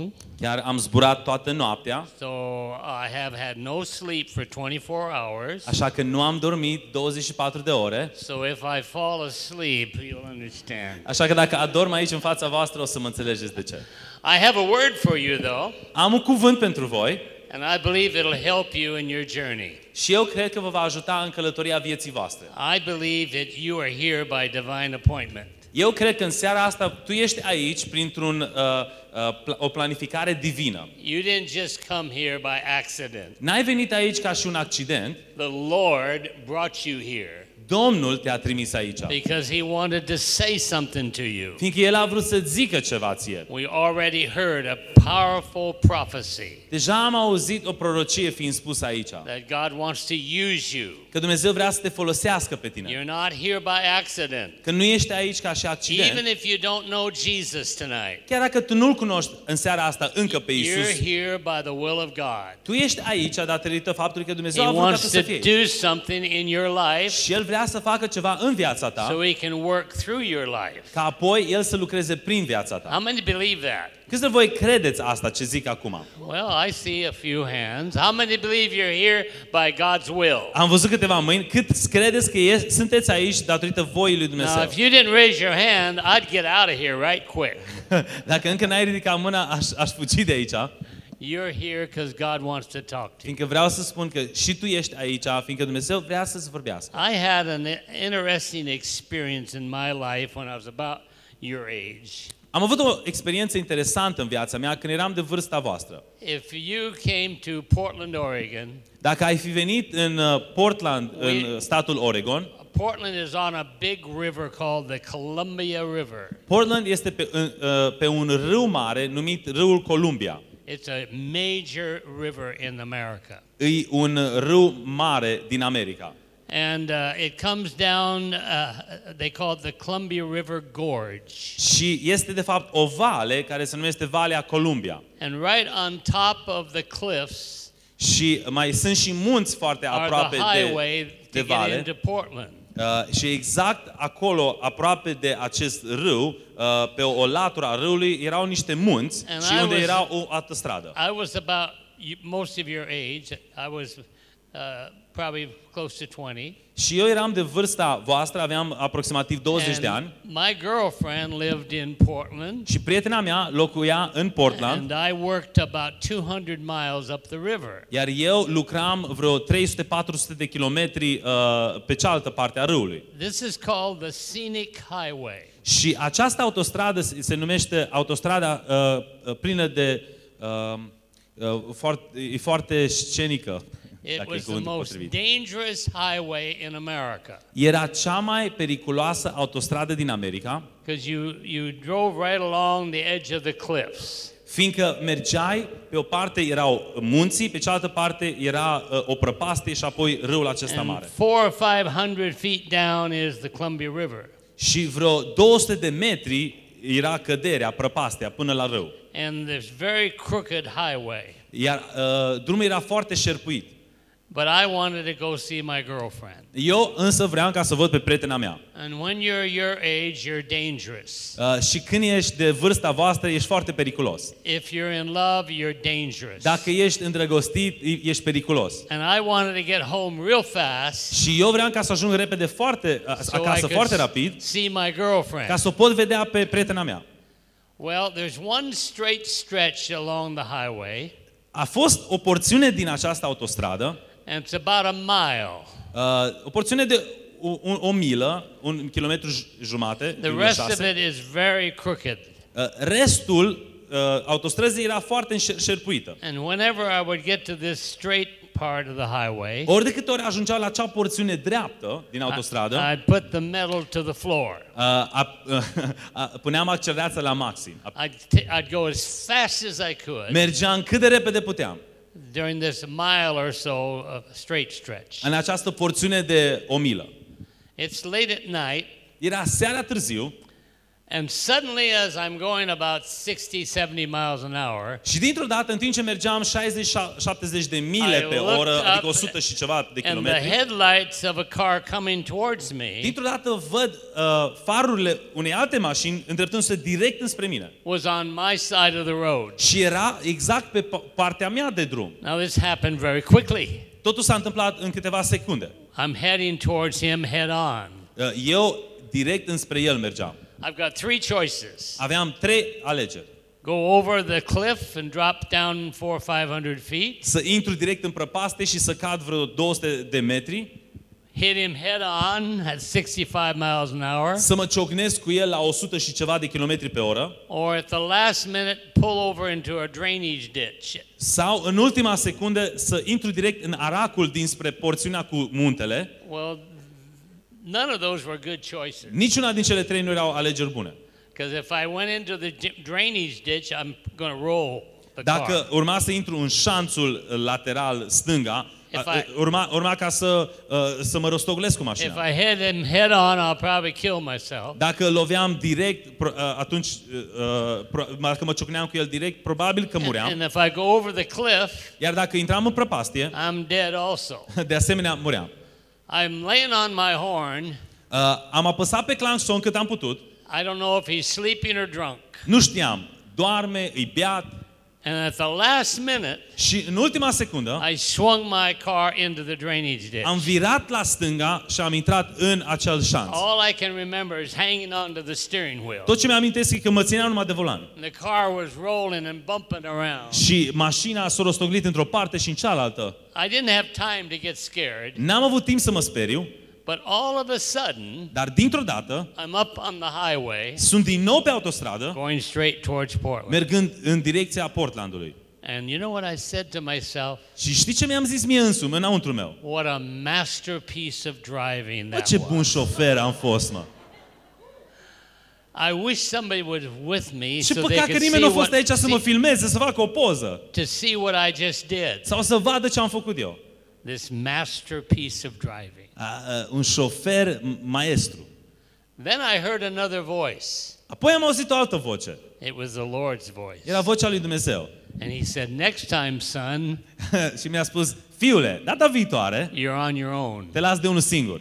long. Chiar am zburat toată noaptea, So I have had no sleep for 24 hours. așa că nu am dormit 24 de ore. So if I fall asleep, you'll understand. Așa că dacă adorm aici în fața voastră, o să mă înțelegeți de ce. I have a word for you, though, Am un cuvânt pentru voi and I believe it'll help you in your journey. și eu cred că vă va ajuta în călătoria vieții voastre. I believe that you are here by divine appointment. Eu cred că în seara asta tu ești aici printr-un, uh, uh, pl- o planificare divină. You didn't just come here by accident. N-ai venit aici ca și un accident, The Lord brought you here Domnul te-a trimis aici. because He wanted to say something to you. Fiindcă El a vrut să zică ceva ție. We already heard a powerful prophecy Deja am auzit o prorocie fiind spusă aici. that God wants to use you. Că Dumnezeu vrea să te folosească pe tine. You're not here by accident. Că nu ești aici ca și Even accident. if you don't know Jesus tonight, Chiar dacă tu nu-L cunoști în seara asta încă pe you're Isus, here by the will of God. tu ești aici datorită faptului că He Dumnezeu a vrut ca tu wants să to fii aici. do something in your life Și El vrea să facă ceva în viața so ta, He can work through your life. ca apoi El să lucreze prin viața ta. How many believe that? Câți de voi credeți asta ce zic acum? Well, I see a few hands. How many believe you're here by God's will? Am văzut câteva mâini. Cât credeți că e, sunteți aici datorită voii lui Now, Dumnezeu? if you didn't raise your hand, I'd get out of here right quick. Dacă încă n-ai ridicat mâna, aș, aș fugi de aici. You're here because God wants to talk to you. Fiindcă vreau să spun că și tu ești aici, fiindcă Dumnezeu vrea să-ți vorbească. I had an interesting experience in my life when I was about your age. Am avut o experiență interesantă în viața mea când eram de vârsta voastră. If you came to Portland, Oregon, Dacă ai fi venit în uh, Portland, în We- uh, statul Oregon, Portland is on a big river called the Columbia River. Portland este pe, în- uh, pe un râu mare numit râul Columbia. It's a major river in America. E un râu mare din America. And uh, it comes down, uh, they call it the Columbia River Gorge. Și este de fapt o vale care se numește Valea Columbia. And right on top of the cliffs Și mai sunt și munți foarte are aproape the de, highway de to get vale. into Portland. Uh, și exact acolo, aproape de acest râu, uh, pe o latură a râului, erau niște munți And și I unde was- era o autostradă. I was about you- most of your age. I was uh, probably close to 20. Și eu eram de vârsta voastră, aveam aproximativ 20 de ani And my girlfriend lived in Portland. și prietena mea locuia în Portland, And I worked about 200 miles up the river. iar eu lucram vreo 300-400 de kilometri uh, pe cealaltă parte a râului. This is called the Scenic Highway. Și această autostradă se se numește autostrada uh, uh, plină de... Uh, uh, foarte, e foarte scenică, It dacă e was the cuvântul most potrivit. dangerous highway in America Era cea mai periculoasă autostradă din America, because you, you drove right along the edge of the cliffs. fiindcă mergeai, pe o parte erau munții, pe cealaltă parte era uh, o prăpastie și apoi râul acesta And mare. four or five hundred feet down is the Columbia River. Și vreo 200 de metri era căderea, prăpastia, până la râu. And this very crooked highway. Iar uh, drumul era foarte șerpuit. But I wanted to go see my girlfriend. Eu însă vreau ca să văd pe prietena mea. And when you're your age, you're dangerous. Uh, și când ești de vârsta voastră, ești foarte periculos. If you're in love, you're dangerous. Dacă ești îndrăgostit, e- ești periculos. And I wanted to get home real fast Și eu vreau ca să ajung repede foarte, a- so I acasă, could foarte s- rapid, see my ca girlfriend. să o pot vedea pe prietena mea. Well, there's one straight stretch along the highway, A fost o porțiune din această autostradă, and it's about a mile. uh, o porțiune de o, o, o milă, un kilometru j- jumate, The 1,6. rest of it is very crooked. Uh, restul uh, autostrăzii era foarte înșer- șerpuită. And whenever I would get to this straight part of the highway, Ori de câte ori ajungeau la acea porțiune dreaptă din autostradă, I'd put the metal to the floor. uh, a, a, puneam accelerația la maxim. A- I'd, t- I'd go as fast as I could Mergeam cât de repede puteam. During this mile or so of straight stretch. În această porțiune de o milă. It's late at night, Era seara târziu And suddenly, as I'm going about 60, 70 miles an hour, Și dintr-o dată, în timp ce mergeam 60-70 de mile I pe looked oră, adică up 100 și ceva de and the kilometri, headlights of a car coming towards me dintr-o dată văd uh, farurile unei alte mașini îndreptându-se direct înspre mine. was on my side of the road. Și era exact pe pa- partea mea de drum. Now, this happened very quickly. Totul s-a întâmplat în câteva secunde. I'm heading towards him head on. Uh, Eu direct înspre el mergeam. I've got three choices Aveam trei alegeri. go over the cliff and drop down four or 500 feet, Să intru direct în prăpaste și să cad vreo 200 de metri, hit him head on at 65 miles an hour, să mă ciocnesc cu el la 100 și ceva de kilometri pe oră, or at the last minute pull over into a drainage ditch. sau în ultima secundă să intru direct în aracul dinspre porțiunea cu muntele. Well, none of those were good choices. Niciuna din cele trei nu erau alegeri bune. Because if I went into the di- drainage ditch, I'm going to roll the Dacă car. urma să intru în șanțul lateral stânga, If a- I- urma, urma ca să, uh, să mă rostoglesc cu If mașina. I hit him head on, I'll probably kill myself. Dacă loveam direct, pro- uh, atunci, uh, pro- dacă mă ciocneam cu el direct, probabil că And, muream. and if I go over the cliff, Iar dacă intram în prăpastie, I'm dead also. de asemenea muream. I'm laying on my horn. Uh, am apăsat pe claxon cât am putut, I don't know if he's sleeping or drunk. nu știam, doarme, îi beat And at the last minute, și în ultima secundă I swung my car into the drainage ditch. am virat la stânga și am intrat în acel șanț. All I can remember is hanging on to the steering wheel. Tot ce mi-amintesc e că mă țineam numai de volan. And the car was rolling and bumping around. Și mașina s-a rostoglit într-o parte și în cealaltă. I didn't have time to get scared, N-am avut timp să mă speriu, but all of a sudden, dar dintr-o dată I'm up on the highway sunt din nou pe autostradă, going straight towards Portland. mergând în direcția Portlandului. And you know what I said to myself? Și știi ce mi-am zis mie însumi, înăuntru meu? What a masterpiece of driving Bă, that ce bun was. șofer am fost, mă. I wish somebody was with me Și so they păcat că could nimeni see nu a fost what, aici să mă see, filmeze, să facă o poză. to see what I just did. Sau să vadă ce am făcut eu. This masterpiece of driving. A, a, un șofer m- maestru. Then I heard another voice. Apoi am auzit o altă voce. It was the Lord's voice. Era vocea lui Dumnezeu. And he said, Next time, son, și mi-a spus, fiule, data viitoare you're on your own. te las de unul singur.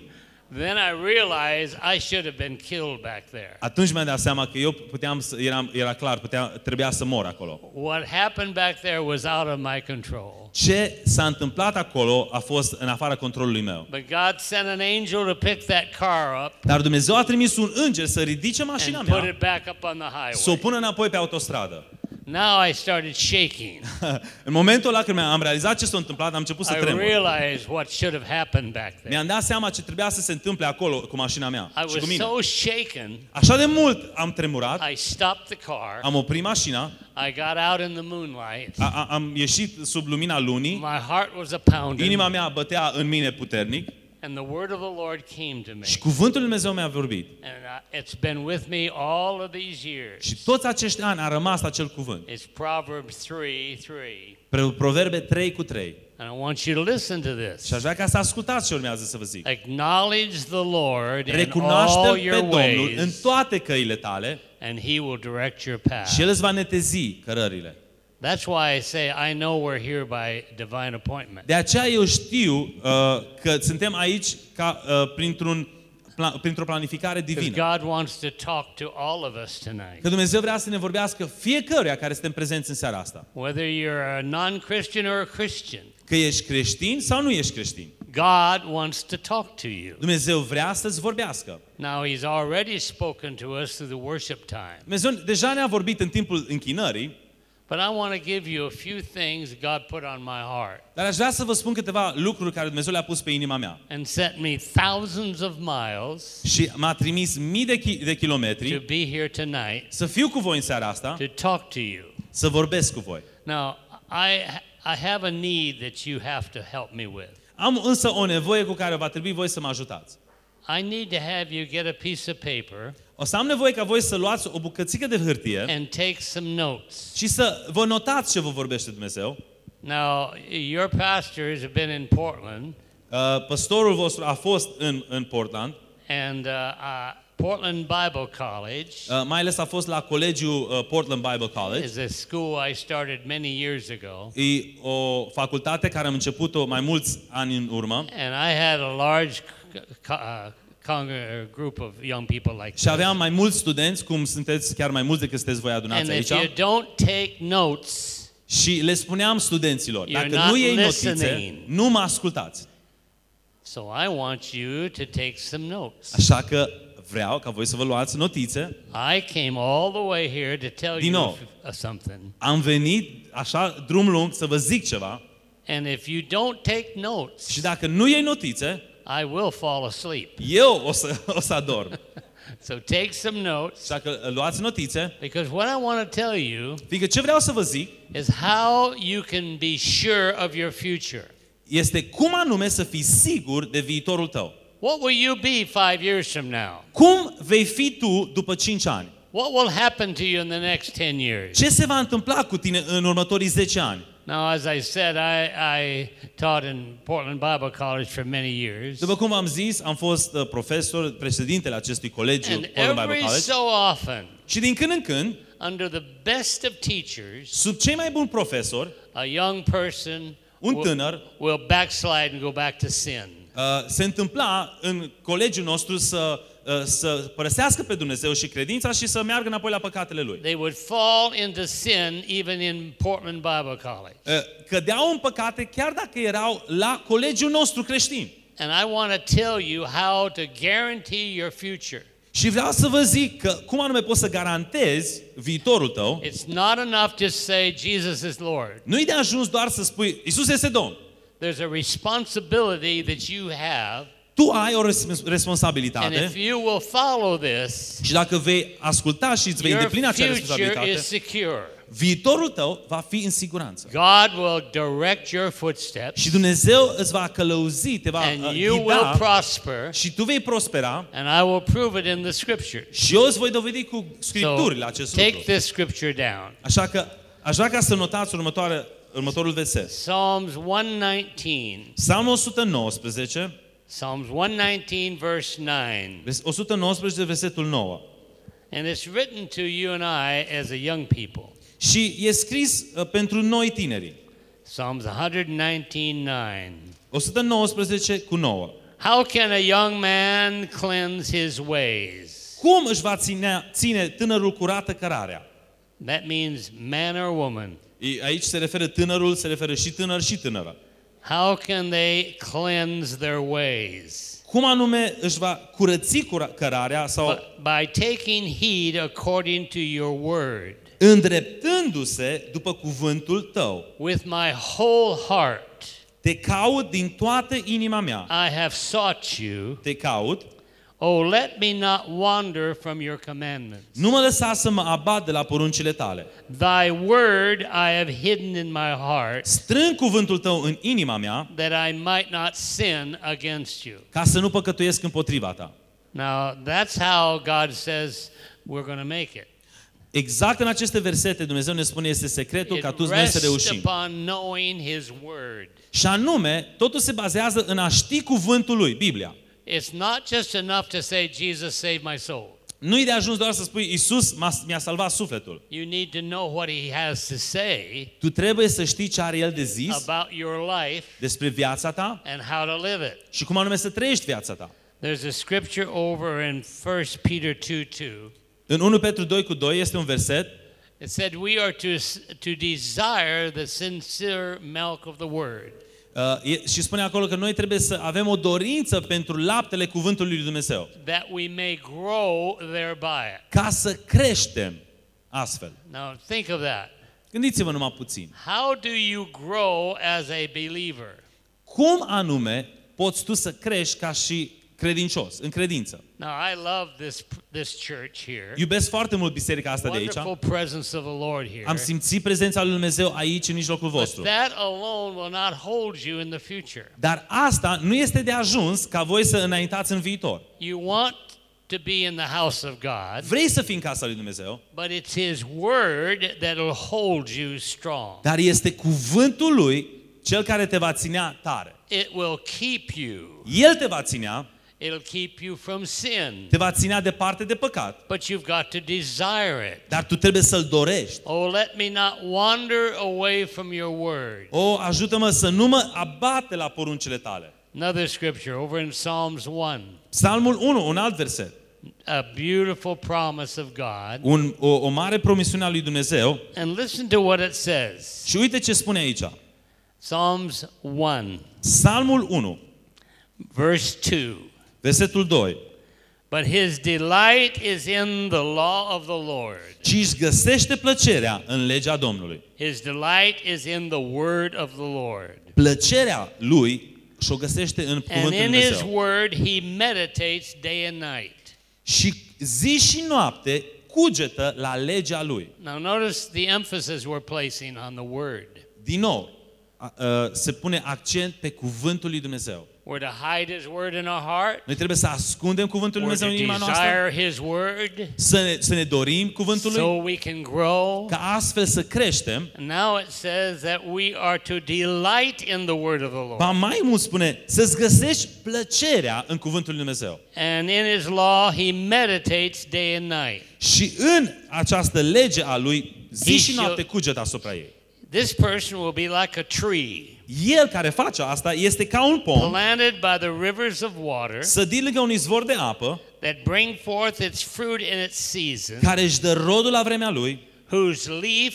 Then I realized I should have been killed back there. Atunci mi-am dat seama că eu puteam să, eram, era clar, putea, trebuia să mor acolo. What happened back there was out of my control. Ce s-a întâmplat acolo a fost în afara controlului meu. But God sent an angel to pick that car up Dar Dumnezeu a trimis un înger să ridice mașina and put mea, it back up on the să o highway. pună înapoi pe autostradă. Now I started shaking. în momentul ăla când am realizat ce s-a întâmplat, am început să I tremur. realized what should have happened back there. Mi-am dat seama ce trebuia să se întâmple acolo cu mașina mea I și cu was mine. so shaken, Așa de mult am tremurat, I stopped the car. am oprit mașina, I got out in the moonlight. a, a, am ieșit sub lumina lunii, My heart was a pounding. inima mea bătea în mine puternic And the word of the Lord came to me. și cuvântul lui Dumnezeu mi-a vorbit. And uh, it's been with me all of these years. Și toți acești ani a rămas acel cuvânt. It's Proverbs 3 3. Pre- Proverbe 3 cu 3. And I want you to listen to Și this. aș vrea ca să ascultați ce urmează să vă zic. Acknowledge the Lord in all Recunoaște-L pe your Domnul în ways, toate căile tale and He will direct your și path. El îți va netezi cărările. That's why I say I know we're here by divine appointment. De aceea eu știu uh, că suntem aici ca, uh, printr-un, pla, printr-o planificare Because divină. God wants to talk to all of us tonight. Că Dumnezeu vrea să ne vorbească fiecăruia care suntem prezenți în seara asta. Whether you're a non Christian or a Christian, Că ești creștin sau nu ești creștin. God wants to talk to you. Dumnezeu vrea să-ți vorbească. Now, He's already spoken to us through the worship time. Dumnezeu deja ne-a vorbit în timpul închinării, But I want to give you a few things God put on my heart dar aș vrea să vă spun câteva lucruri care Dumnezeu le-a pus pe inima mea. and sent me thousands of miles Și m-a trimis mii de, chi- de to kilometri be here tonight să fiu cu voi în seara asta, to talk to you. să vorbesc cu voi. Now, I, I have a need that you have to help me with. Am însă o nevoie cu care va trebui voi să mă ajutați. I need to have you get a piece of paper O să am nevoie ca voi să luați o bucățică de hârtie and take some notes. și să vă notați ce vă vorbește Dumnezeu. Now, your pastors have been in Portland, Uh, Păstorul vostru a fost în, în Portland and uh, uh, Portland Bible College Uh, mai ales a fost la colegiul uh, Portland Bible College. is a school I started many years ago. E o facultate care am început-o mai mulți ani în urmă And I had a large c- co- uh, congr- uh, group of young people like și this. aveam mai mulți studenți, cum sunteți chiar mai mulți decât sunteți voi And adunați if aici. you don't take notes, Și le spuneam studenților, You're dacă not nu iei notițe, listening. nu mă ascultați. so I want you to take some notes. Așa că vreau ca voi să vă luați notițe. I came all the way here to tell Din you nou. if- uh, something. Am venit așa drum lung să vă zic ceva And if you don't take notes, și dacă nu iei notițe, I will fall asleep. eu o să, o să adorm. So take some notes Așa că luați notițe, because what I want to tell you fiindcă ce vreau să vă zic is how you can be sure of your future. este cum anume să fii sigur de viitorul tău. What will you be five years from now? Cum vei fi tu după 5 ani? What will happen to you in the next 10 years? Ce se va întâmpla cu tine în următorii 10 ani? Now, as I said, I, I taught in Portland Bible College for many years. După cum am zis, am fost uh, profesor, președintele acestui colegiu, And Portland Bible every College. so often, Și din când în când, under the best of teachers, sub cei mai buni profesori, a young person un will, tânăr will backslide and go back to sin. uh, se întâmpla în colegiul nostru să, uh, să părăsească pe Dumnezeu și credința și să meargă înapoi la păcatele lui. They would fall into sin even in Portland Bible College. Uh, Cădeau în păcate chiar dacă erau la colegiul nostru creștin. And I want to tell you how to guarantee your future. Și vreau să vă zic că cum anume poți să garantezi viitorul tău, It's not enough just to say Jesus is Lord. nu-i de ajuns doar să spui Isus este Domn. There's a responsibility that you have, Tu ai o res- and if responsabilitate you will follow this, și dacă vei asculta și îți vei your îndeplini acea future responsabilitate, is secure. viitorul tău va fi în siguranță. God will direct your footsteps, Și Dumnezeu îți va călăuzi, te va and uh, you will ghida prosper, și tu vei prospera and I will prove it in the scriptures. și eu îți voi dovedi cu So scripturile acest take lucru. this scripture down. Așa că aș vrea ca să notați următoare, următorul verset. Psalms 119. Psalmul 119, Psalms 119, verse 9. vers- 119, versetul 9. And it's written to you and I as a young people. Și e scris uh, pentru noi tinerii. Psalms 119, 9. 119 cu 9. How can a young man cleanse his ways? Cum își va ține, ține tânărul curată cărarea? That means man or woman. E- Aici se referă tânărul, se referă și tânăr și tânără. How can they cleanse their ways? Cum anume își va curăți cura- cărarea sau But by taking heed according to your word îndreptându-se după cuvântul tău. with my whole heart. Te caut din toată inima mea. I have sought you. Te caut. Oh, let me not wander from your commandments. Nu mă lăsa să mă abat de la poruncile tale. Thy word I have hidden in my heart Strâng cuvântul tău în inima mea that I might not sin against you. ca să nu păcătuiesc împotriva ta. Now, that's how God says we're going to make it. Exact în aceste versete Dumnezeu ne spune este secretul It ca tu noi să rests reușim. upon knowing His word. Și anume, totul se bazează în a ști cuvântul lui, Biblia. It's not just enough to say, Jesus saved my soul. Nu-i de ajuns doar să spui, Isus mi-a salvat sufletul. You need to know what He has to say Tu trebuie să știi ce are El de zis about your life despre viața ta and how to live it. și cum anume să trăiești viața ta. There's a scripture over in 1 Peter 2 2. În 1 Petru 2 cu 2 este un verset It said, We are to, to desire the sincere milk of the word. Uh, e, și spune acolo că noi trebuie să avem o dorință pentru laptele cuvântului lui Dumnezeu, that we may grow thereby. ca să creștem astfel. Now think of that. Gândiți-vă numai puțin. How do you grow as a believer? Cum anume poți tu să crești ca și credincios, în credință? Now I love this this church here. Iubesc foarte mult biserica asta de aici. Wonderful presence of the Lord here. Am simțit prezența lui Dumnezeu aici în mijlocul But vostru. that alone will not hold you in the future. Dar asta nu este de ajuns ca voi să înaintați în viitor. You want to be in the house of God, Vrei să fii în casa lui Dumnezeu, but it's His word that will hold you strong. dar este cuvântul lui cel care te va ținea tare. It will keep you. El te va ținea It'll keep you from sin. te va ținea departe de păcat, But you've got to desire it. dar tu trebuie să-l dorești. Oh, let me not wander away from your word. O, ajută-mă să nu mă abate la poruncile tale. Another scripture over in Psalms 1. Psalmul 1, un alt verset. A beautiful promise of God. Un, o, o mare promisiune a lui Dumnezeu. And listen to what it says. Și uite ce spune aici. Psalms 1, Psalmul 1, verse 2. Versetul 2. But his delight is in the law of the Lord. Ci își găsește plăcerea în legea Domnului. His delight is in the word of the Lord. Plăcerea lui și-o găsește în And cuvântul lui in his Dumnezeu. word he meditates day and night. Și zi și noapte cugetă la legea lui. Now notice the emphasis we're placing on the word. Din nou, a- a, se pune accent pe cuvântul lui Dumnezeu. We're to hide his word in our heart. Noi trebuie să ascundem cuvântul lui We're Dumnezeu to în inima noastră, desire his word să ne, să ne dorim cuvântul so lui, we can grow. ca astfel să creștem. And now it says that we are to delight in the word of the Lord. Ba mai mult spune, să-ți găsești plăcerea în cuvântul lui Dumnezeu. And in his law he meditates day and night. Și în această lege a lui, zi He și shall- noapte cugetă asupra ei. This person will be like a tree El care face asta este ca un pom planted by the rivers of water sădit lângă un izvor de apă, that bring forth its fruit in its season, care își dă rodul la vremea lui whose leaf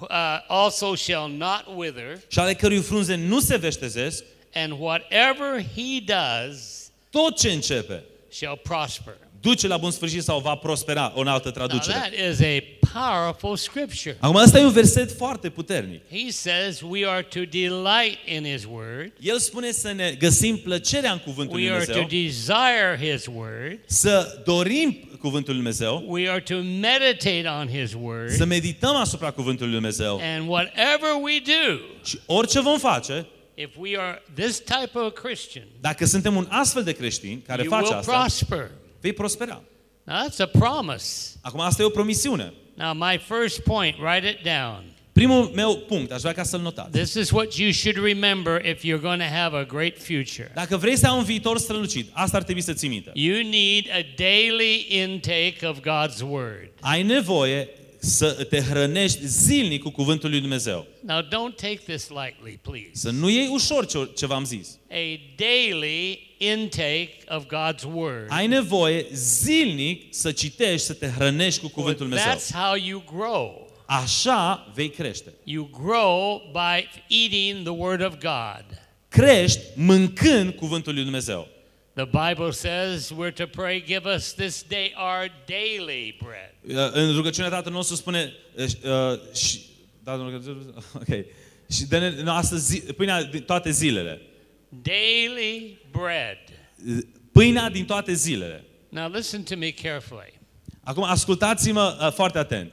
uh, also shall not wither, și ale cărui frunze nu se veștezesc, and whatever he does tot ce începe shall prosper. Duce la bun sfârșit sau va prospera, o altă Now traducere. that is a powerful scripture. Acum, ăsta e un verset foarte puternic. He says we are to delight in his word. El spune să ne găsim plăcerea în cuvântul lui We are to Dumnezeu, desire his word. să dorim cuvântul lui Dumnezeu, We are to meditate on his word. să medităm asupra cuvântului lui Dumnezeu And whatever we do, și orice vom face, if we are this type of a Christian, dacă suntem un astfel de creștin care you face will asta, prosper. Vei prospera. Now that's a promise. Acum, asta e o promisiune. Now, my first point, write it down. Primul meu punct, aș vrea ca să-l notați. This is what you should remember if you're going to have a great future. Dacă vrei să ai un viitor strălucit, asta ar trebui să ții minte. You need a daily intake of God's word. Ai nevoie să te hrănești zilnic cu cuvântul lui Dumnezeu. Now, don't take this lightly, please. Să nu iei ușor ce, ce v-am zis. A daily intake of God's word. Ai nevoie zilnic să citești, să te hrănești cu cuvântul lui Dumnezeu. That's how you grow. Așa vei crește. You grow by eating the word of God. Crești mâncând cuvântul lui Dumnezeu. The Bible says we're to pray, give us this day our daily bread. Uh, În rugăciunea Tatăl nostru spune uh, uh, și, da, în rugăciune- ok, și dă-ne noastră zi, pâinea din toate zilele. Daily bread. Uh, Pâinea din toate zilele. Now listen to me carefully. Acum ascultați-mă uh, foarte atent.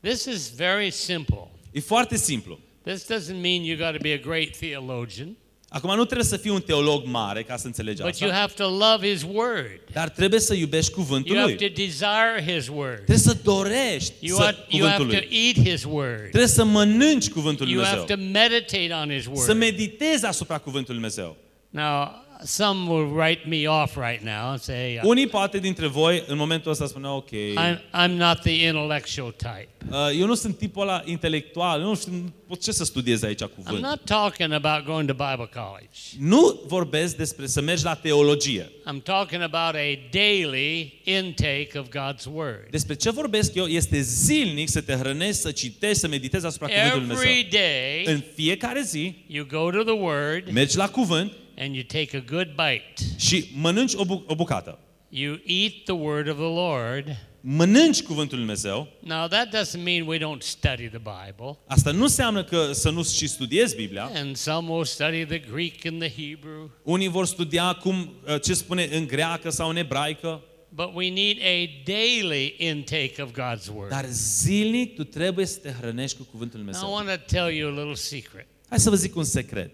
This is very simple. E foarte simplu. This doesn't mean you got to be a great theologian, Acum nu trebuie să fii un teolog mare ca să înțelegi but you asta, have to love his word. dar trebuie să iubești cuvântul You lui. have to desire his word. Trebuie să dorești să, You, have, you have cuvântul to lui. eat his word. Trebuie să mănânci cuvântul lui You have Dumnezeu. to meditate on his Să word. meditezi asupra cuvântului Dumnezeu. Now, some will write me off right now and say, uh, Unii poate dintre voi în momentul ăsta spune ok, I'm, I'm not the intellectual type. uh, eu nu sunt tipul ăla intelectual, eu nu știu pot ce să studiez aici I'm cuvânt. not talking about going to Bible college. Nu vorbesc despre să mergi la teologie. I'm talking about a daily intake of God's word. Despre ce vorbesc eu este zilnic să te hrănești, să citești, să meditezi asupra cuvântului lui Dumnezeu. Every day, În fiecare zi you go to the word mergi la cuvânt and you take a good bite. și mănânci o, bu- o bucată. You eat the word of the Lord. Mănânci cuvântul lui Dumnezeu. Now, that doesn't mean we don't study the Bible. Asta nu înseamnă că să nu și studiezi Biblia. And some will study the Greek and the Hebrew. Unii vor studia cum, uh, ce spune în greacă sau în ebraică. But we need a daily intake of God's word. Dar zilnic tu trebuie să te hrănești cu cuvântul lui Now, I Dumnezeu. want to tell you a little secret. Hai să vă zic un secret.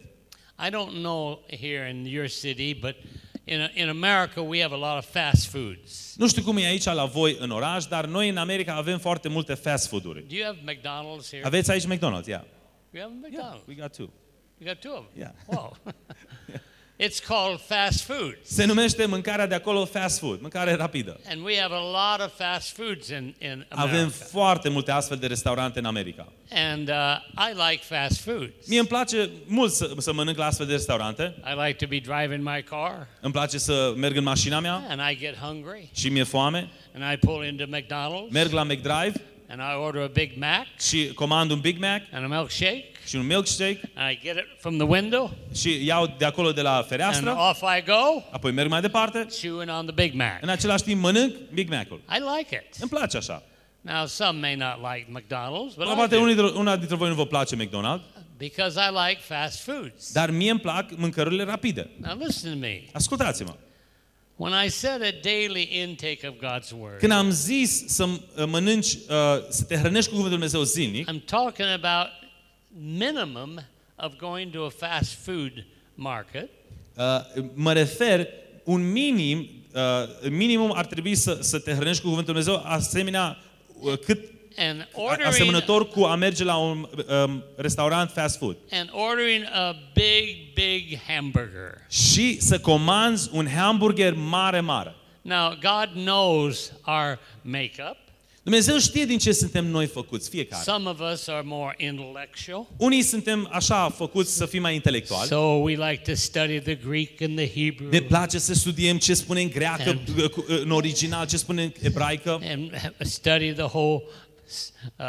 I don't know here in your city, but in, in America we have a lot of fast foods. Nu știu cum e aici la voi în oraș, dar noi în America avem foarte multe fast food-uri. Do you have McDonald's here? Aveți aici McDonald's? Yeah. You have a Yeah, McDonald's. we got two. You got two of them. Yeah. Wow. It's called fast food. Se numește mâncarea de acolo fast food, mâncare rapidă. And we have a lot of fast foods in, in Avem America. foarte multe astfel de restaurante în America. And uh, I like fast foods. Mie îmi place mult să, să mănânc la astfel de restaurante. I like to be driving my car Îmi place să merg în mașina mea and I get hungry și mi-e foame. and I pull into McDonald's Merg la McDrive and I order a Big Mac și comand un Big Mac and a milkshake și un milkshake and I get it from the window și iau de acolo de la and fereastră, off I go apoi merg mai departe. chewing on the Big Mac. În același timp mănânc Big Mac-ul. I like it. Îmi place așa. Now some may not like McDonald's, but I Poate do, unii dintre- una dintre voi nu vă place McDonald's, because I like fast foods. dar mie îmi plac mâncărurile rapide. Now listen to me. Ascultați-mă. When I said a daily intake of God's word, Când am zis să uh, mănânci, uh, să te hrănești cu Cuvântul Lui Dumnezeu zilnic, I'm talking about minimum of going to a fast food market. uh, mă refer un minim, uh, minimum ar trebui să, să te hrănești cu Cuvântul Lui Dumnezeu asemenea uh, cât and a- ordering asemănător cu a merge la un um, restaurant fast food and ordering a big big hamburger. și să comanzi un hamburger mare, mare. Now God knows our makeup. Dumnezeu știe din ce suntem noi făcuți, fiecare. Some of us are more intellectual. Unii suntem așa făcuți să fim mai intelectuali. So we like to study the Greek and the Hebrew Ne place să studiem ce spune în greacă, And- cu- în original, ce spune în ebraică. and study the whole uh,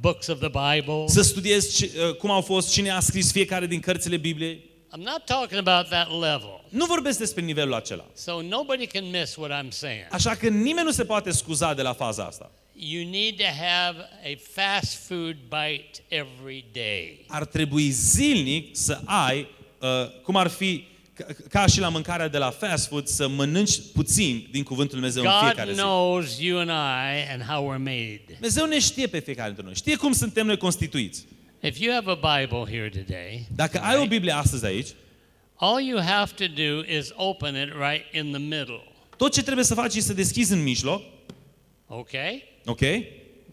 books of the Bible. Să studiezi ce, uh, cum au fost, cine a scris fiecare din cărțile Bibliei. I'm not talking about that level. Nu vorbesc despre nivelul acela. So nobody can miss what I'm saying. Așa că nimeni nu se poate scuza de la faza asta. You need to have a fast food bite every day. Ar trebui zilnic să ai, uh, cum ar fi, ca, ca și la mâncarea de la fast food, să mănânci puțin din Cuvântul Lui Dumnezeu în God fiecare zi. knows you and I and how we're made. Dumnezeu ne știe pe fiecare dintre noi. Știe cum suntem noi constituiți. If you have a Bible here today, Dacă ai o Biblie astăzi aici, all you have to do is open it right in the middle. tot ce trebuie să faci este să deschizi în mijloc, Okay? ok?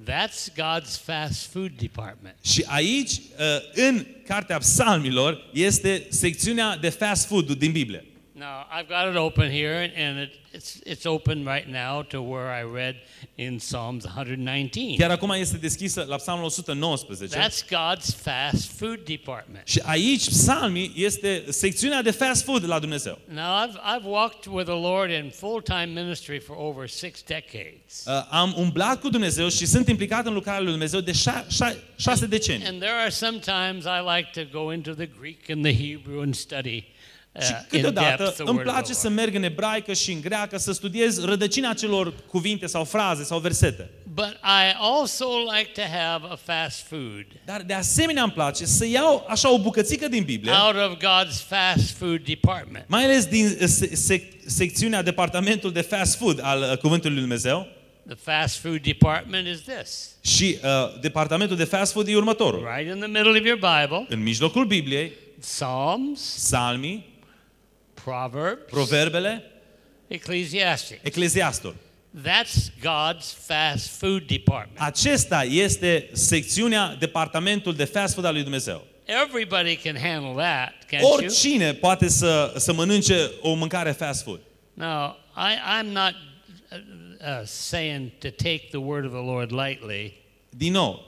That's God's fast food department. Și aici, uh, în Cartea Psalmilor, este secțiunea de fast food din Biblie. Now, I've got it open here, and it, it's, it's open right now to where I read in Psalms 119. Chiar acum este deschisă la Psalmul 119. That's God's fast food department. Și aici, Psalmii, este secțiunea de fast food la Dumnezeu. Now, I've, I've walked with the Lord in full time ministry for over six decades. Uh, am umblat cu Dumnezeu și sunt implicat în lucrarea lui Dumnezeu de șa- șa- șase decenii. And there are some times I like to go into the Greek and the Hebrew and study uh, Și in depth câteodată the îmi word of place the să Lord. merg în ebraică și în greacă să studiez rădăcina celor cuvinte sau fraze sau versete. But I also like to have a fast food Dar de asemenea îmi place să iau așa o bucățică din Biblie, out of God's fast food department. mai ales din uh, se- sec- secțiunea, departamentul de fast food al uh, Cuvântului Lui Dumnezeu, The fast food department is this. și uh, departamentul de fast food e următorul. Right in the middle of your Bible, În mijlocul Bibliei, Psalms, Psalmii, Proverbs, Proverbele, Ecclesiastic. Ecleziastul. That's God's fast food department. Acesta este secțiunea, departamentul de fast food al lui Dumnezeu. Everybody can handle that, can't you? Oricine poate să, să mănânce o mâncare fast food. Now, I, I'm not uh, uh, saying to take the word of the Lord lightly. Din nou,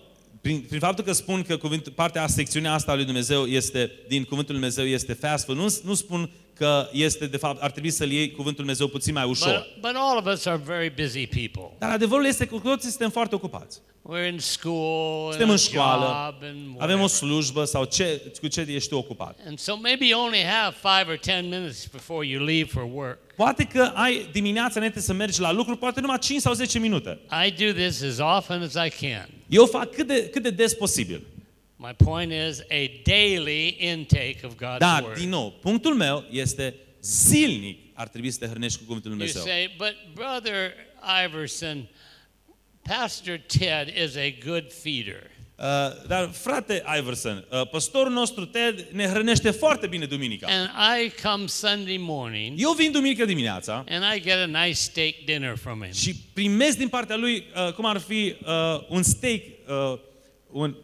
prin, prin faptul că spun că cuvânt, partea, secțiunea asta a lui Dumnezeu este, din cuvântul lui Dumnezeu este fast food, nu, nu spun că este, de fapt, ar trebui să-l iei cuvântul lui Dumnezeu puțin mai ușor. But, but all of us are very busy people. Dar adevărul este că cu toții suntem foarte ocupați. We're in school, and Suntem a în școală, job, and avem o whatever. slujbă sau ce, cu ce ești tu ocupat. And so maybe you only have five or ten minutes before you leave for work. Poate că ai dimineața înainte să mergi la lucru, poate numai 5 sau 10 minute. I do this as often as I can. Eu fac cât de, cât de des posibil. My point is a daily intake of God's Dar, word. din nou, punctul meu este zilnic ar trebui să te hrănești cu cuvântul lui You Dumnezeu. say, but brother Iverson, Pastor Ted is a good feeder. Uh, dar, frate Iverson, uh, pastorul nostru Ted ne hrănește foarte bine duminica. And I come Sunday morning Eu vin duminică dimineața and I get a nice steak dinner from him. și primesc din partea lui, uh, cum ar fi uh, un steak, uh, un,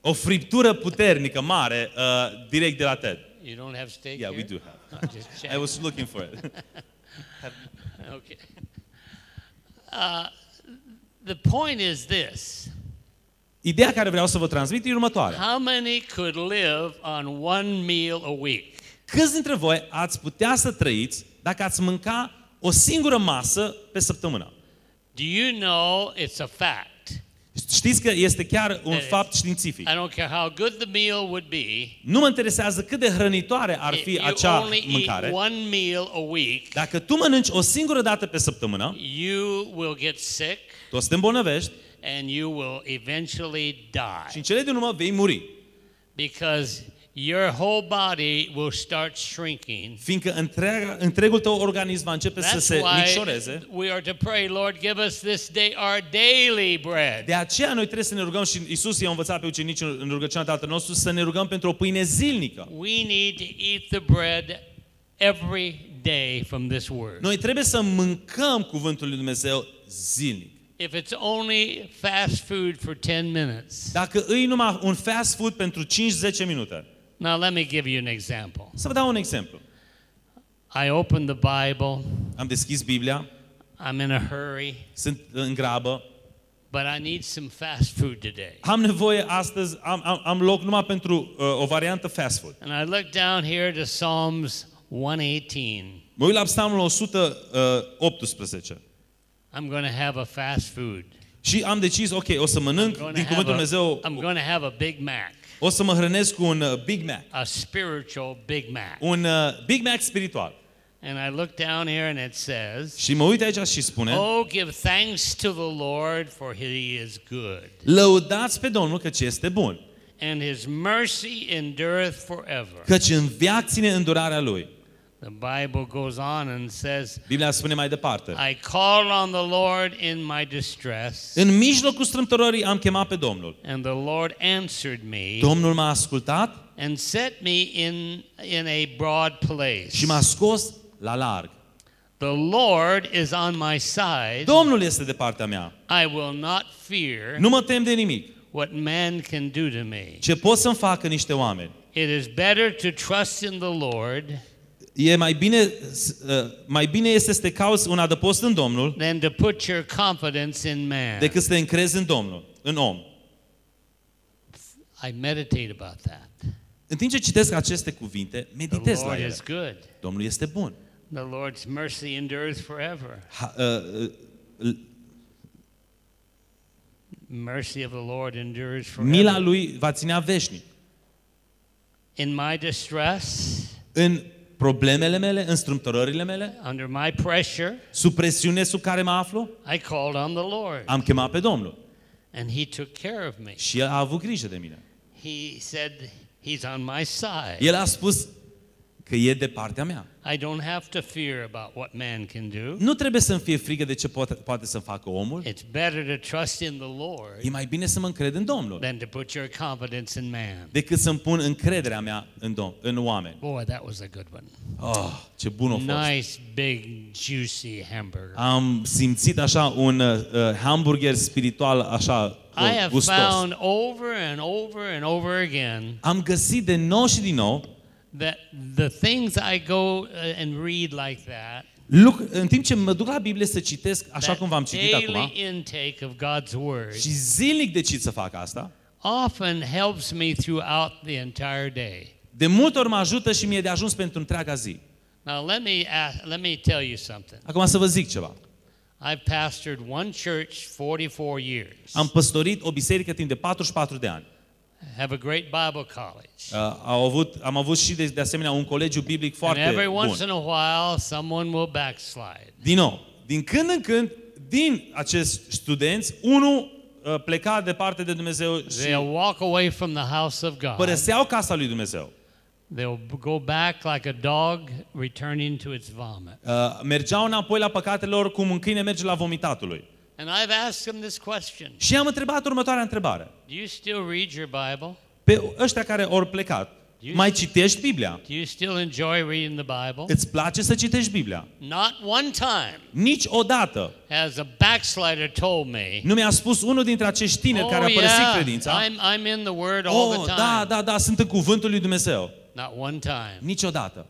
o friptură puternică, mare, uh, direct de la Ted. You don't have steak Yeah, here? we do have. I'm just I checking. was looking for it. Okay. Uh, the point is this Ideea care vreau să vă transmit e următoarea. How many could live on one meal a week? Câți dintre voi ați putea să trăiți dacă ați mânca o singură masă pe săptămână? Do you know it's a fact? Știți că este chiar un That fapt științific. I don't care how good the meal would be. Nu mă interesează cât de hrănitoare ar If fi you acea only eat mâncare. one meal a week, Dacă tu mănânci o singură dată pe săptămână, you will get sick tu o să te îmbolnăvești and you will eventually și die în cele din urmă vei muri. because your whole body will start shrinking. Fiindcă întreaga, întregul tău organism va începe să That's se why micșoreze. we are to pray, Lord, give us this day our daily bread. De aceea noi trebuie să ne rugăm și Isus i-a învățat pe ucenici în rugăciunea Tatăl nostru să ne rugăm pentru o pâine zilnică. We need to eat the bread every day from this word. Noi trebuie să mâncăm cuvântul lui Dumnezeu zilnic. If it's only fast food for 10 minutes. Dacă îi numai un fast food pentru 5-10 minute. Now, let me give you an example. Să vă dau un exemplu. I opened the Bible, Am deschis Biblia, I'm in a hurry, sunt în grabă, but I need some fast food today. am nevoie astăzi, am, am, am loc numai pentru uh, o variantă fast food. And I look down here to Psalms 118. Mă uit la psalmul 118 I'm going to have a fast food. și am decis, ok, o să I'm mănânc going din to have cuvântul a, Dumnezeu, I'm going to have a Big Mac, o să mă hrănesc cu un uh, Big Mac. a spiritual Big Mac. Un uh, Big Mac spiritual. And I look down here and it says, Și mă uit aici și spune, Oh, give thanks to the Lord, for he is good, lăudați pe Domnul căci este bun, and his mercy endureth forever. căci în viață ține îndurarea Lui. The Bible goes on and says, Biblia spune mai departe. I called on the Lord in my distress, În mijlocul strâmtorării am chemat pe Domnul. and the Lord answered me Domnul m-a ascultat and set me in, in a broad place. și m-a scos la larg. The Lord is on my side. Domnul este de partea mea. I will not fear Nu mă tem de nimic. what man can do to me. Ce pot să-mi facă niște oameni? It is better to trust in the Lord E mai bine, uh, mai bine este să te cauți un adăpost în Domnul than to put your confidence in man. decât să te încrezi în Domnul, în om. I meditate about that. În timp ce citesc aceste cuvinte, The meditez la Lord ele. is good. Domnul este bun. The Lord's mercy endures forever. Ha, uh, uh, Mercy of the Lord endures forever. mila lui va ținea veșnic. In my distress, În problemele mele, în strâmtorările mele, under my pressure, sub presiune sub care mă aflu, I called on the Lord, am chemat pe Domnul. and He took care of me. Și El a avut grijă de mine. He said, He's on my side. El a spus că e de partea mea. I don't have to fear about what man can do. Nu trebuie să-mi fie frică de ce poate, poate să facă omul. It's better to trust in the Lord E mai bine să mă încred în Domnul than to put your confidence in man. decât să-mi pun încrederea mea în, dom- în oameni. Boy, that was a good one. Oh, ce bun a fost! Nice, big, juicy hamburger. Am simțit așa un uh, hamburger spiritual așa I have gustos. found over and over and over again Am găsit de nou și din nou that the things I go uh, and read like that, Luc- în timp ce mă duc la Biblie să citesc așa that cum v-am citit acum daily intake of God's word și zilnic decid să fac asta, often helps me throughout the entire day. de multe ori mă ajută și mi-e de ajuns pentru întreaga zi. Now let me ask, let me tell you something. Acum să vă zic ceva. I've pastored one church 44 years. Am păstorit o biserică timp de 44 de ani. Have a great Bible college. Uh, au avut, am avut și de, de asemenea un colegiu biblic And foarte every once bun. in a while, someone will backslide. Din nou, din când în când, din acești studenți, unul uh, pleca departe de Dumnezeu și They'll walk away from the house of God. părăseau casa lui Dumnezeu. They'll go back like a dog returning to its vomit. Uh, mergeau înapoi la păcatele lor cum un câine merge la vomitatul lui. And I've asked them this question Și am întrebat următoarea întrebare. Do you still read your Bible? Pe ăștia care au plecat, Do you, Mai citești Biblia? do you still enjoy reading the Bible? Îți place să citești Biblia? Not one time Niciodată has a backslider told me, nu mi-a spus unul dintre acești tineri care "Oh a părăsit yeah, credința. I'm, I'm in the Word all Oh, the time." da, da, da, sunt în cuvântul lui Dumnezeu. Not one time. Niciodată.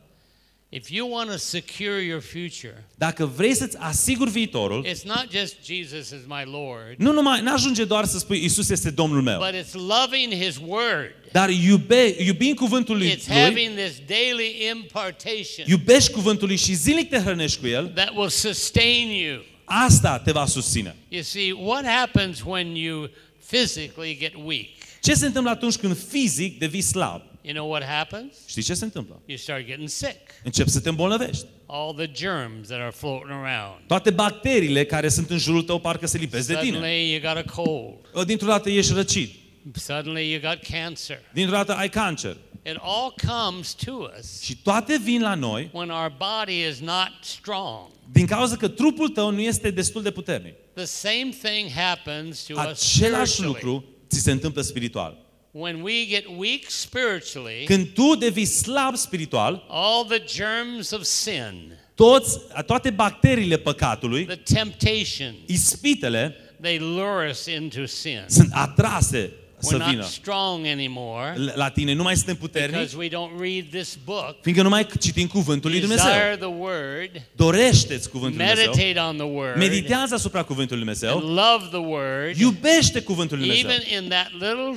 If you want to secure your future, Dacă vrei să-ți asiguri viitorul, it's not just Jesus is my Lord, nu numai, n-ajunge doar să spui Isus este Domnul meu, but it's loving His Word. dar iube, iubind cuvântul lui, It's lui having this daily impartation iubești cuvântul lui și zilnic te hrănești cu el, that will sustain you. asta te va susține. You see, what happens when you physically get weak? Ce se întâmplă atunci când fizic devii slab? You know what happens? Știi ce se întâmplă? You start getting sick. Începi să te îmbolnăvești. All the germs that are floating around. Toate bacteriile care sunt în jurul tău parcă se lipesc de tine. Suddenly you got a cold. Dintr-o dată ești răcit. Suddenly you got cancer. Dintr-o dată ai cancer. It all comes to us Și toate vin la noi when our body is not strong. din cauza că trupul tău nu este destul de puternic. The same thing happens to us Același spiritually. lucru ți se întâmplă spiritual. When we get weak spiritually, Când tu devii slab spiritual, all the germs of sin, toți, toate bacteriile păcatului, the temptations, ispitele, they lure us into sin. sunt atrase să We're vină not strong anymore la tine. Nu mai suntem puternici, because we don't read this book. fiindcă nu mai citim cuvântul lui Dumnezeu. Desire the word, Dorește-ți cuvântul lui Dumnezeu. meditate on the word, Meditează asupra cuvântului lui and Dumnezeu. love the word. Iubește cuvântul lui Dumnezeu. Even in that little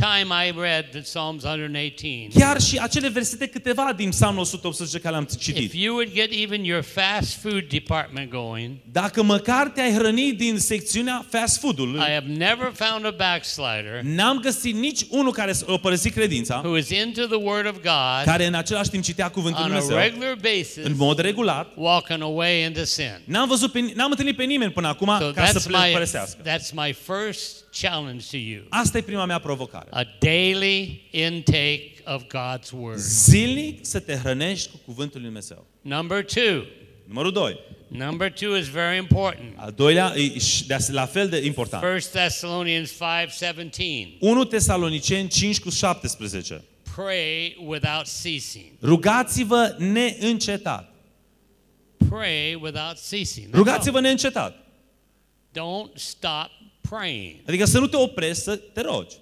time I read the Psalms 118. Chiar și acele versete câteva din Psalmul 118 care le-am If citit. you would get even your fast food department going, Dacă măcar te-ai hrănit din secțiunea fast food-ului, I have never found a backslider n-am găsit nici unul care o părăsit credința, who is into the Word of God care în același timp citea cuvântul lui on a Dumnezeu regular basis, în mod regulat. walking away into sin. N-am văzut pe, n-am întâlnit pe nimeni până acum So ca să that's ple- my, părăsească. that's my first challenge to you. Asta e prima mea provocare. A daily intake of God's Word. Zilnic să te hrănești cu cuvântul lui Dumnezeu. Number two. Numărul 2. Number two is very important. Al doilea e și de as- la fel de important. 1 Thessalonians 5:17. 1 Tesaloniceni 5 cu 17. Pray without ceasing. Rugați-vă neîncetat. Pray without ceasing. That's Rugați-vă neîncetat. all. Don't stop praying. Adică să nu te oprești să te rogi.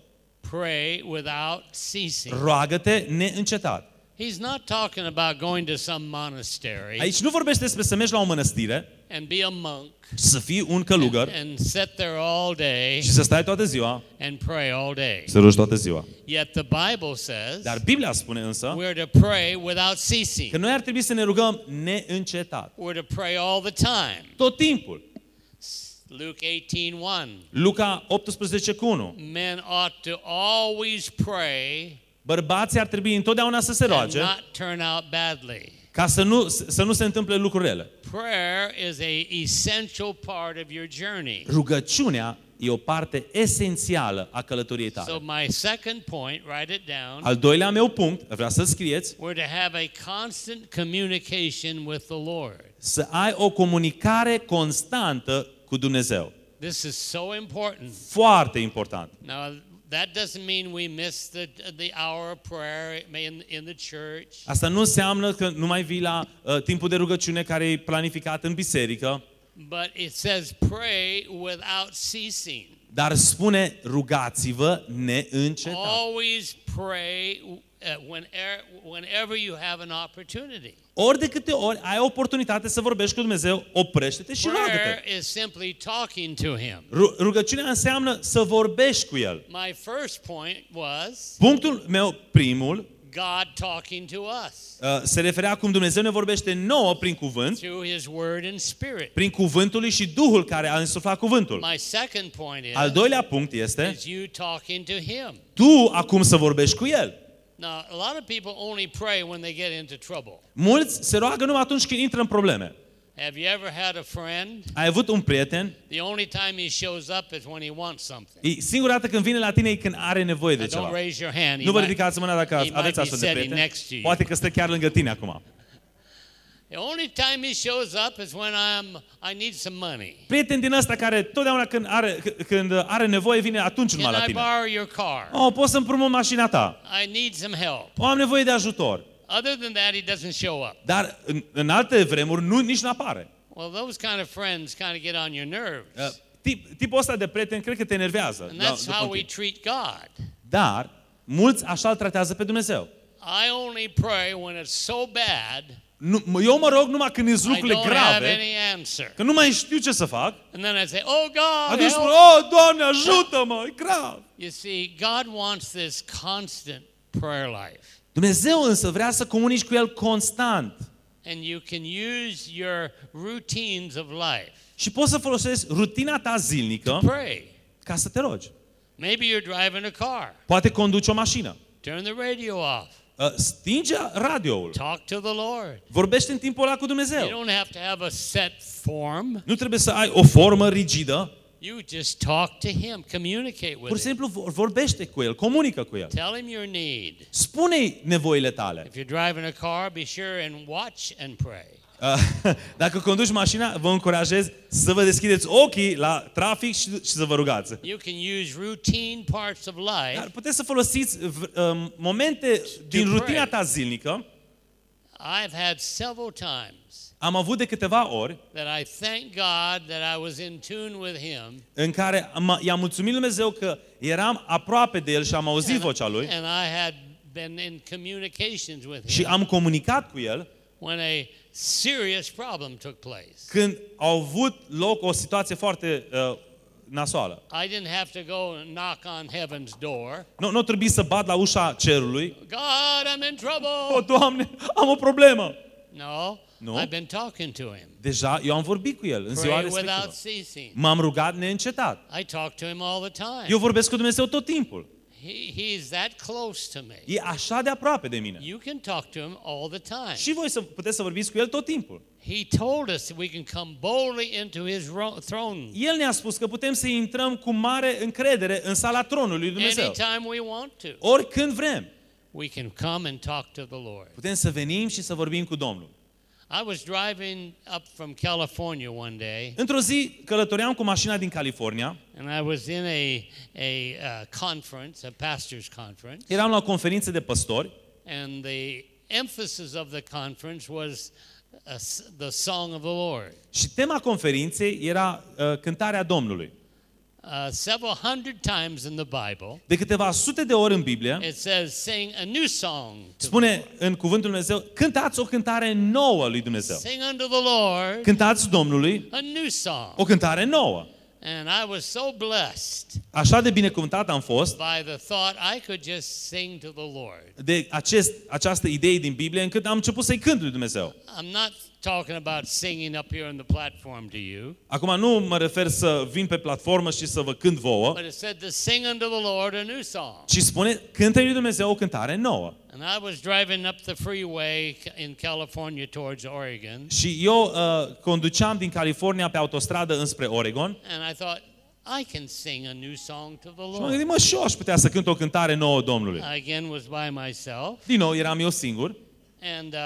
Pray without ceasing. Roagă-te neîncetat. He's not talking about going to some monastery Aici nu vorbește despre să mergi la o mănăstire, and be a monk să fii un călugăr and sit there all day și să stai toată ziua, and pray all day. să rogi toată ziua. Yet the Bible says Dar Biblia spune însă we're to pray without ceasing. că noi ar trebui să ne rugăm neîncetat. We're to pray all the time. Tot timpul. Luke 18:1. Luca 18 cu 1. Men ought to always pray Bărbații ar trebui întotdeauna să se and roage not turn out badly. ca să nu, să nu se întâmple lucruri rele. Prayer is a essential part of your journey. Rugăciunea e o parte esențială a călătoriei So tale. my second point, write it down. Al doilea meu punct, vreau să scrieți, We're to have a constant communication with the Lord. să ai o comunicare constantă cu Dumnezeu. This is so important. Foarte important. Now, that doesn't mean we miss the, the hour of prayer in, in the church. Asta nu înseamnă că nu mai vii la uh, timpul de rugăciune care e planificat în biserică, But it says pray without ceasing. dar spune rugați-vă neîncetat. Always pray uh, whenever, whenever you have an opportunity. Ori de câte ori ai oportunitate să vorbești cu Dumnezeu, oprește-te și roagă-te. Prayer is simply talking to Him. Ru- Rugăciunea înseamnă să vorbești cu El. My first point was Punctul meu primul God talking to us uh, se referea cum Dumnezeu ne vorbește nouă prin cuvânt, through His Word and Spirit. prin cuvântul lui și Duhul care a însuflat cuvântul. My second point is, Al doilea punct este is you talking to Him. tu acum să vorbești cu El. Now, a lot of people only pray when they get into trouble. Mulți se roagă numai atunci când intră în probleme. Have you ever had a friend? Ai avut un prieten, The only time he shows up is when he wants something. e singura dată când vine la tine e când are nevoie de Now, don't ceva. raise your hand. He Nu vă might- ridicați mâna dacă he might aveți be astfel de sitting prieten. next to you. Poate că stă chiar lângă tine acum. The only time he shows up is when I'm I need some money. Prieten din ăsta care totdeauna când are, c- când are nevoie vine atunci numai Can la I tine. borrow your car? Oh, poți să împrumut mașina ta. I need some help. O, am nevoie de ajutor. Other than that, he doesn't show up. Dar în, în alte vremuri nu, nici nu apare. Well, those kind of friends kind of get on your nerves. Uh, Tip, tipul ăsta de prieten cred că te enervează. And la- that's de how we continuu. treat God. Dar mulți așa îl tratează pe Dumnezeu. I only pray when it's so bad Nu, mă- eu mă rog numai când sunt I lucrurile don't have grave, any answer. că nu mai știu ce să fac. And then I say, Oh God, Atunci spun, help. oh, Doamne, ajută-mă, e grav. You see, God wants this constant prayer life. Dumnezeu însă vrea să comunici cu El constant. And you can use your routines of life Și poți să folosești rutina ta zilnică pray. ca să te rogi. Maybe you're driving a car. Poate conduci o mașină. Turn the radio off. Uh, Stinge radioul. Talk to the Lord. Vorbește în timpul ăla cu You Dumnezeu. don't have to have a set form. Nu trebuie să ai o formă rigidă. You just talk to Him, communicate Pur și with Him. simplu vor- vorbește cu El, comunică cu El. Tell Him your need. Spune-i nevoile tale. If you're driving a car, be sure and watch and pray. Uh, Dacă conduci mașina, vă încurajez să vă deschideți ochii la trafic și, și să vă rugați. You can use routine parts of life. Dar puteți să folosiți v- um, momente din pray. rutina ta zilnică. I've had several times Am avut de câteva ori that I thank God that I was in tune with Him. în care am- i-am mulțumit lui Dumnezeu că eram aproape de El și am auzit And, vocea Lui and I had been in communications with și Him am comunicat cu El when a serious problem took place. când au avut loc o situație foarte uh, nasoală. I didn't have to go and knock on heaven's door. Nu, nu trebuie să bat la ușa cerului. God, I'm in O, trouble. Doamne, am o problemă. No, No. I've been talking to Him. Deja eu am vorbit cu El în ziua Pray respectivă. without ceasing. M-am rugat neîncetat. I talk to Him all the time. Eu vorbesc cu Dumnezeu tot timpul. He, he's that close to me. E așa de aproape de mine. You can talk to Him all the time. Și voi să puteți să vorbiți cu El tot timpul. He told us that we can come boldly into His ro- throne El ne-a spus că putem să intrăm cu mare încredere în sala tronului lui Dumnezeu. anytime we want to. Oricând vrem. We can come and talk to the Lord. Putem să venim și să vorbim cu Domnul. I was driving up from California one day, Într-o zi călătoream cu mașina din California. and I was in a, a uh, conference, a pastor's conference, Eram la o conferință de păstori and the emphasis of the conference was uh, s- the song of the Lord. și tema conferinței era uh, cântarea Domnului. Uh, several hundred times in the Bible, De câteva sute de ori în Biblie it says, sing a new song. To the spune Lord. în cuvântul Lui Dumnezeu, cântați o cântare nouă lui Dumnezeu. Sing unto the Lord Cântați Domnului a new song. o cântare nouă. And I was so blessed Așa de binecuvântat am fost by the thought I could just sing to the Lord. de acest, această idee din Biblie încât am început să-i cânt lui Dumnezeu. I'm not talking about singing up here on the platform to you, Acum nu mă refer să vin pe platformă și să vă cânt vouă, but it said to sing unto the Lord a new song. ci spune cântă lui Dumnezeu o cântare nouă. And I was driving up the freeway in California towards Oregon, Și eu uh, conduceam din California pe autostradă înspre Oregon and I thought, I can sing a new song to the și m-am Lord. gândit, mă, și eu aș putea să cânt o cântare nouă Domnului. I again was by myself, Din nou, eram eu singur. And uh,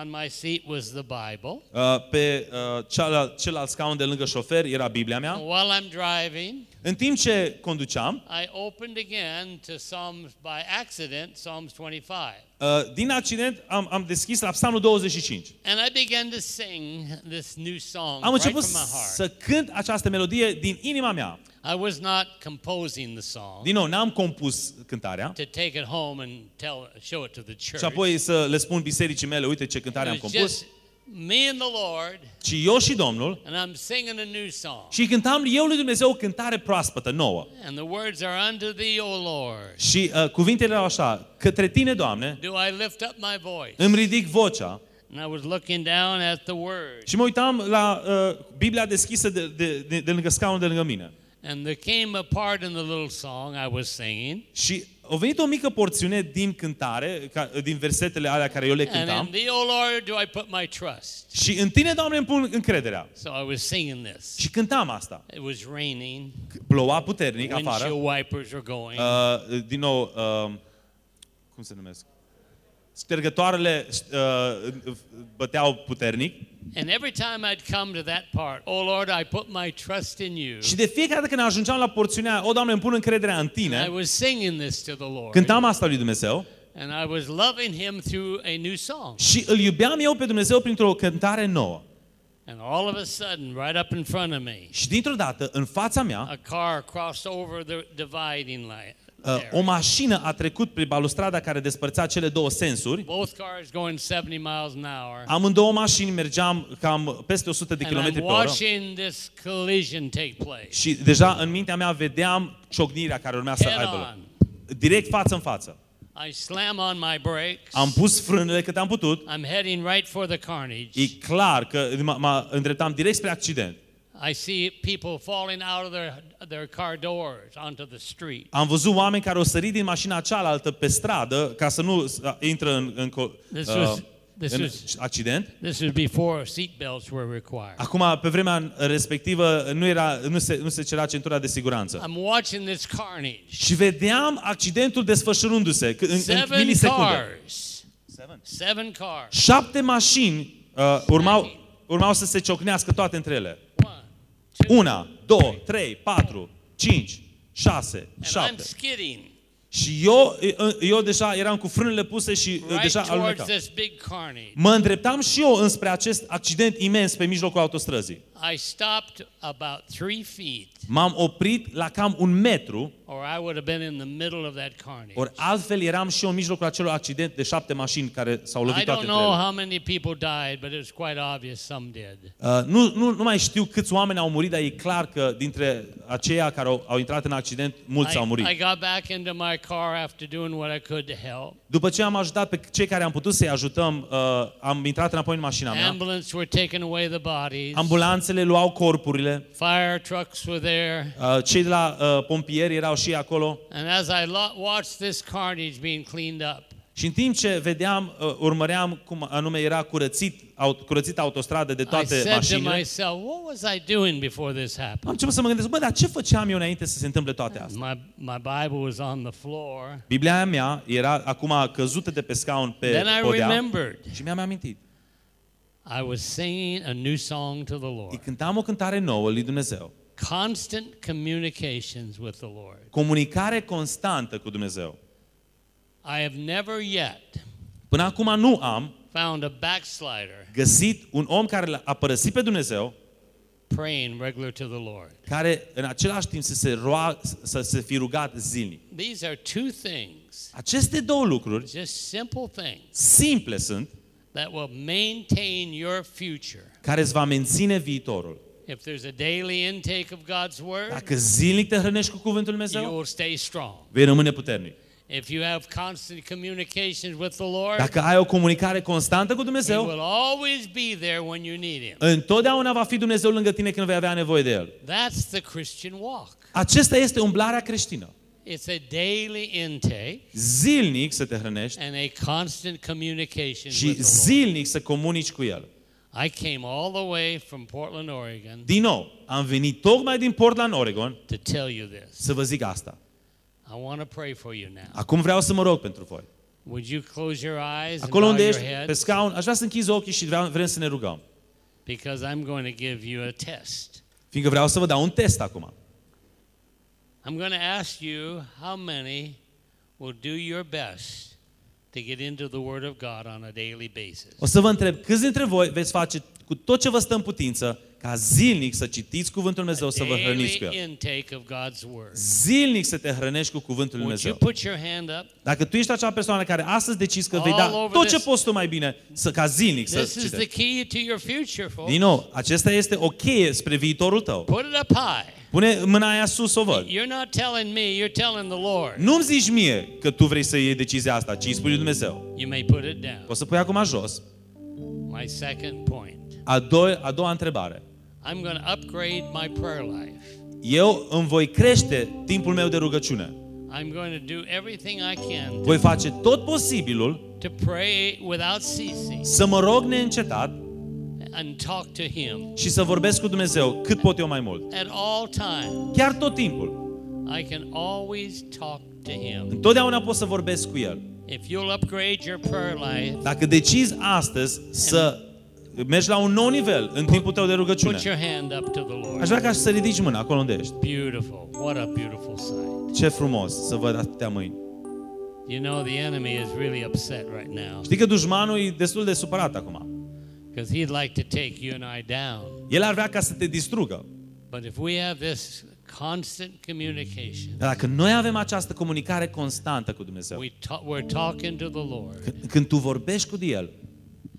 on my seat was the Bible. Uh, pe uh, celălalt, celălalt scaun de lângă șofer era Biblia mea. While I'm driving, În timp ce conduceam, I opened again to Psalms by accident, Psalms 25. uh, din accident am, am deschis la Psalmul 25. And I began to sing this new song Am right început from my heart. să cânt această melodie din inima mea. I was not composing the song Din nou, n-am compus cântarea to take it home and tell, show it to the church. și apoi să le spun bisericii mele, uite ce cântare am it was compus, just me and the Lord, ci eu și Domnul and I'm singing a new song. și cântam eu lui Dumnezeu o cântare proaspătă, nouă. And the words are unto thee, O Lord. Și uh, cuvintele erau așa, către tine, Doamne, Do I lift up my voice? îmi ridic vocea And I was looking down at the words. și mă uitam la uh, Biblia deschisă de, de, de, de lângă scaunul de lângă mine. And there came a part in the little song I was singing. Și a venit o mică porțiune din cântare, ca, din versetele alea care eu le And in cântam. thee, O Lord, do I put my trust. Și în tine, Doamne, îmi pun încrederea. So I was singing this. Și cântam asta. It was raining. Ploua puternic afară. Windshield wipers were going. Uh, din nou, uh, cum se numesc? ștergătoarele uh, băteau puternic And every time I'd come to that part, oh Lord, I put my trust in you. și de fiecare dată când ajungeam la porțiunea, o, Doamne, îmi pun încrederea în And I Tine, was singing this to the Lord. cântam asta lui Dumnezeu And I was loving him through a new song. și îl iubeam eu pe Dumnezeu printr-o cântare nouă. And all of a sudden, right up in front of me, Și dintr-o dată, în fața mea, a car crossed over the dividing line. Uh, there. o mașină a trecut pe balustrada care despărțea cele două sensuri. Both cars going 70 miles an hour. Amândouă mașini mergeam cam peste 100 de And km I'm pe oră. watching this collision take place. Și deja în mintea mea vedeam ciocnirea care urmea să Head aibă loc. on. Direct față în față. I slam on my brakes. Am pus frânele cât am putut. I'm heading right for the carnage. E clar că mă, mă îndreptam direct spre accident. I see people falling out of their, their car doors onto the street. Am văzut oameni care au sărit din mașina cealaltă pe stradă ca să nu uh, intră în, în, co- This uh, was- this în was- accident. This was before seatbelts were required. Acum, pe vremea respectivă, nu, era, nu, se, nu se cerea centura de siguranță. I'm watching this carnage. Și vedeam accidentul desfășurându-se c- în, în Seven milisecunde. cars. Seven cars. Șapte mașini uh, urmau, urmau să se ciocnească toate între ele. One, two, Una, două, trei, patru, cinci, șase, and I'm șapte. skidding Și eu, eu deja eram cu frânele puse și uh, right deja towards alunecam. this big carnage. Mă îndreptam și eu înspre acest accident imens pe mijlocul autostrăzii. I stopped about three feet, M-am oprit la cam un metru, or I would have been in the middle of that carnage. ori altfel eram și eu în mijlocul acelui accident de șapte mașini care s-au I lovit toate don't între know ele. how many people died, but it's quite obvious some did. Uh, nu, nu, nu mai știu câți oameni au murit, dar e clar că dintre aceia care au, au intrat în accident, mulți au I, murit. I got back into my car after doing what I could to help. După ce am ajutat pe cei care am putut să-i ajutăm, uh, am intrat înapoi în mașina mea. Ambulance were taking away the bodies. Ambulanțele luau corpurile, Fire trucks were there. uh, cei de la uh, pompieri erau și ei acolo. And as I lo- watched this carnage being cleaned up, Și în timp ce vedeam, uh, urmăream cum anume era curățit, au, curățită autostradă de I toate said to mașinile, myself, what was I doing before this am happened? început să mă gândesc, bă, dar ce făceam eu înainte să se întâmple toate astea? My, my Bible was on the floor. Biblia mea era acum căzută de pe scaun pe Then I podea remembered și mi-am amintit. I was singing a new song to the Îi Lord. cântam o cântare nouă lui Dumnezeu. Constant communications with the Lord. Comunicare constantă cu Dumnezeu. I have never yet Până acum nu am found a backslider găsit un om care a părăsit pe Dumnezeu, praying regular to the Lord. care în același timp să se, roa, să se fi rugat zilnic. These are two things, Aceste două lucruri just simple things, simple sunt, that will maintain your future. care îți va menține viitorul. If there's a daily intake of God's Word, Dacă zilnic te hrănești cu cuvântul Lui you Dumnezeu, will stay strong. vei rămâne puternic. If you have constant communications with the Lord, Dacă ai o comunicare constantă cu He Dumnezeu, will always be there when you need Him. întotdeauna va fi Dumnezeu lângă tine când vei avea nevoie de El. That's the Christian walk. Acesta este umblarea creștină. It's a daily intake Zilnic să te hrănești and a constant communication și with the Lord. zilnic să comunici cu El. I came all the way from Portland, Oregon Din nou, am venit tocmai din Portland, Oregon, to tell you this. să vă zic asta. I want to pray for you now. Acum vreau să mă rog pentru voi. Would you close your eyes and Acolo bow unde your ești, pe head? scaun, aș vrea să închizi ochii și vreau, vrem să ne rugăm. Because I'm going to give you a test. Fiindcă vreau să vă dau un test acum. I'm going to ask you how many will do your best to get into the Word of God on a daily basis. O să vă întreb, câți dintre voi veți face cu tot ce vă stă în putință ca zilnic să citiți Cuvântul Lui Dumnezeu, să vă hrăniți cu Daily El. intake of God's Word. Zilnic să te hrănești cu Cuvântul Lui Would you Dumnezeu. put your hand up? Dacă tu ești acea persoană care astăzi decizi că vei All da over tot ce this- poți tu mai bine să, ca zilnic să This is the citești. key to your future, folks. Din nou, acesta este o cheie spre viitorul tău. Put it up high. Pune mâna aia sus să o văd. You're not telling me, you're telling the Lord. Nu-mi zici mie că tu vrei să iei decizia asta, ci îi spui lui Dumnezeu. You may put it down. O să pui acum jos. My second point. A, doi, a doua întrebare. I'm going to upgrade my prayer life. Eu îmi voi crește timpul meu de rugăciune. I'm going to do everything I can to, Voi face tot posibilul to pray without ceasing să mă rog neîncetat and talk to Him și să vorbesc cu Dumnezeu cât pot eu mai mult. at all times. Chiar tot timpul. I can always talk to Him. Întotdeauna pot să vorbesc cu El. If you'll upgrade your prayer life, Dacă decizi astăzi să mergi la un nou nivel în timpul tău de rugăciune, put your hand up to the Lord. aș vrea ca să ridici mâna acolo unde ești. Beautiful. What a beautiful sight. Ce frumos să văd atâtea mâini. You know, the enemy is really upset right now Știi că dușmanul e destul de supărat acum. Because he'd like to take you and I down. El ar vrea ca să te distrugă. But if we have this constant communication, Dar dacă noi avem această comunicare constantă cu Dumnezeu, we ta- we're talking to the Lord, când, când tu vorbești cu El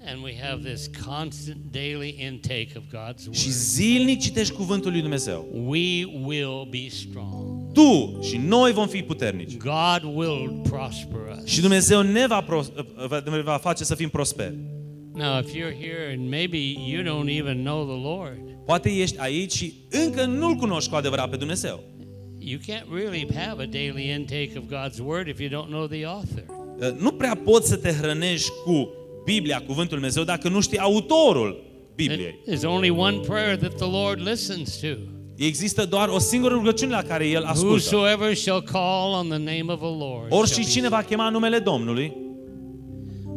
and we have this constant daily intake of God's și word, zilnic citești cuvântul lui Dumnezeu, we will be strong. tu și noi vom fi puternici. God will prosper us. Și Dumnezeu ne va, pros- ne va face să fim prosperi. Now, if you're here and maybe you don't even know the Lord, Poate ești aici și încă nu-L cunoști cu adevărat pe Dumnezeu. you can't really have a daily intake of God's word if you don't know the author. Uh, Nu prea poți să te hrănești cu Biblia, cuvântul Lui Dumnezeu, dacă nu știi autorul Bibliei. There's only one prayer that the Lord listens to. Există doar o singură rugăciune la care El ascultă. Whosoever shall call on the name of the Lord. Orice shall be cine va chema numele Domnului,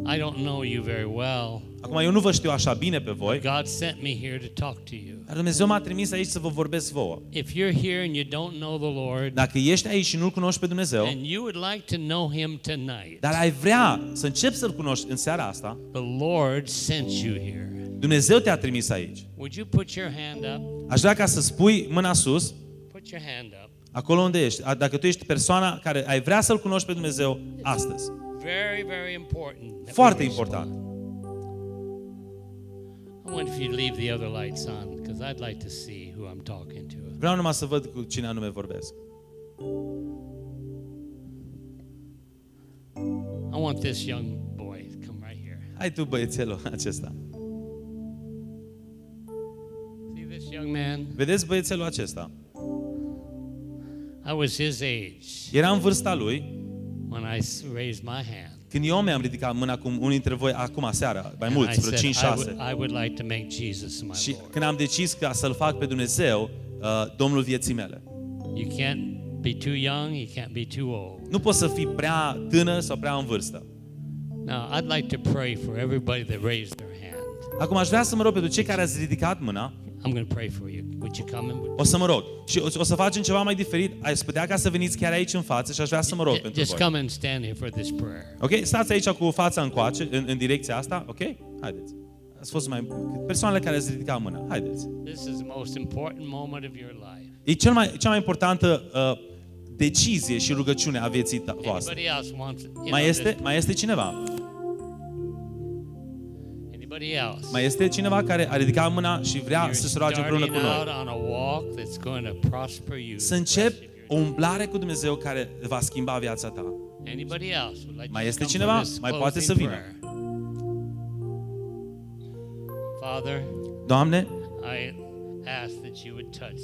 I don't know you very well. Acum eu nu vă știu așa bine pe voi, God sent me here to talk to you. dar Dumnezeu m-a trimis aici să vă vorbesc vouă. If you're here and you don't know the Lord Dacă ești aici și nu-L cunoști pe Dumnezeu, and you would like to know him tonight, dar ai vrea să începi să-L cunoști în seara asta, the Lord sent you here. Dumnezeu te-a trimis aici. Would you put your hand up? Aș vrea ca să spui mâna sus, Put your hand up. acolo unde ești. A- Dacă tu ești persoana care ai vrea să-L cunoști pe Dumnezeu astăzi. Very, very important. that we Foarte respond. important. I wonder if you'd leave the other lights on because I'd like to see who I'm talking to. Vreau numai să văd cu cine anume vorbesc. I want this young boy to come right here. Hai tu băiețelul acesta. See this young man? Vedeți băiețelul acesta? I was his age Era în vârsta lui when I s- raised my hand. Când eu mi-am ridicat mâna cum unii dintre voi acum seara, mai And mulți, I vreo said, 5-6. I would, I would like to make Jesus my Și Lord. când am decis ca să-L fac pe Dumnezeu, uh, Domnul vieții mele. You can't be too young, you can't be too old. Nu poți să fii prea tânăr sau prea în vârstă. Now, I'd like to pray for everybody that raised their hand. Acum aș vrea să mă rog pentru cei care ați ridicat mâna, I'm going to pray for you. Would you come and would o să mă rog. Și o, o să facem ceva mai diferit. Ai putea ca să veniți chiar aici în față și aș vrea să mă rog pentru just voi. come and stand here for this prayer. Ok? Stați aici cu fața încoace, în, în direcția asta, ok? Haideți. Ați fost mai... Persoanele care ați ridicat mâna, haideți. This is the most important moment of your life. E cel mai, cea mai importantă uh, decizie și rugăciune a vieții ta- voastre. Anybody else wants you know, Mai este, this- mai este cineva? Anybody else? Mai este cineva care a ridicat mâna și vrea You're să se roage împreună starting cu out noi? on a walk that's going to prosper you. Să the încep rest of o your umblare cu Dumnezeu care va schimba viața ta. day. Anybody else would like Mai to este come cineva? for this Mai poate closing să vină. prayer? Father, Doamne, I ask that you would touch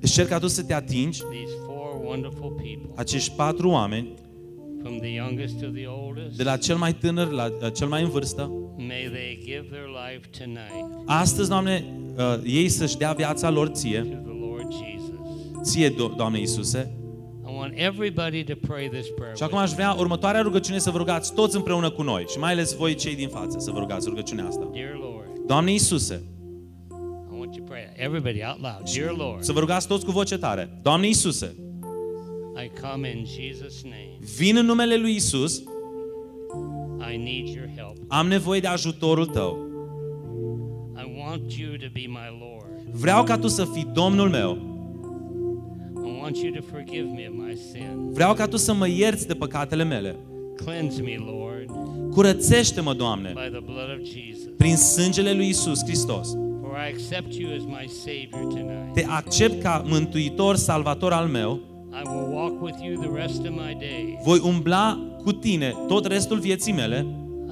îți cer ca Tu să te atingi these four wonderful people, acești patru oameni, de la cel mai tânăr la uh, cel mai în vârstă. May they give their life tonight Astăzi, Doamne, uh, ei să-și dea viața lor Ție, to the Lord Jesus. Ție, Do- Doamne Iisuse. I want everybody to pray this prayer. Și acum with aș vrea următoarea rugăciune să vă rugați toți împreună cu noi și mai ales voi cei din față să vă rugați rugăciunea asta. me. Dear Lord, Doamne Iisuse, I want you to pray. Everybody out loud. Dear Lord, să vă rugați toți cu voce tare. Doamne Iisuse, I come in Jesus' name. vin în numele lui Isus, I need your help. am nevoie de ajutorul Tău. I want you to be my Lord. Vreau ca Tu să fii Domnul meu. I want you to forgive me of my sin. Vreau ca Tu să mă ierți de păcatele mele. Cleanse me, Lord, Curățește-mă, Doamne, by the blood of Jesus. prin sângele lui Isus Hristos. For I accept you as my Savior tonight. Te accept ca mântuitor, salvator al meu. I will walk with you the rest of my days. Voi umbla cu Tine tot restul vieții mele.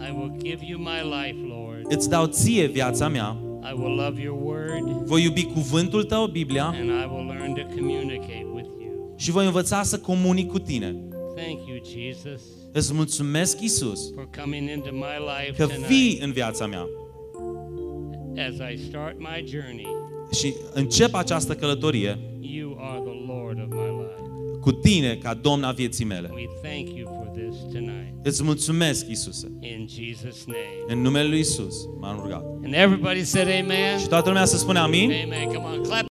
I will give you my life, Lord. Îți dau Ție viața mea. I will love your word, Voi iubi cuvântul Tău, Biblia, and I will learn to communicate with you. și voi învăța să comunic cu Tine. Thank you, Jesus, Îți mulțumesc, Isus, for coming into my life că tonight. vii în viața mea As I start my journey, și încep această călătorie you are the Lord of my life. Cu Tine ca Domn a vieții mele. We thank you for this tonight. Îți mulțumesc, Iisuse. In Jesus' name. În numele Lui Isus m-am rugat. And everybody said amen. Și toată lumea să spune amin. Amen. Come on, clap.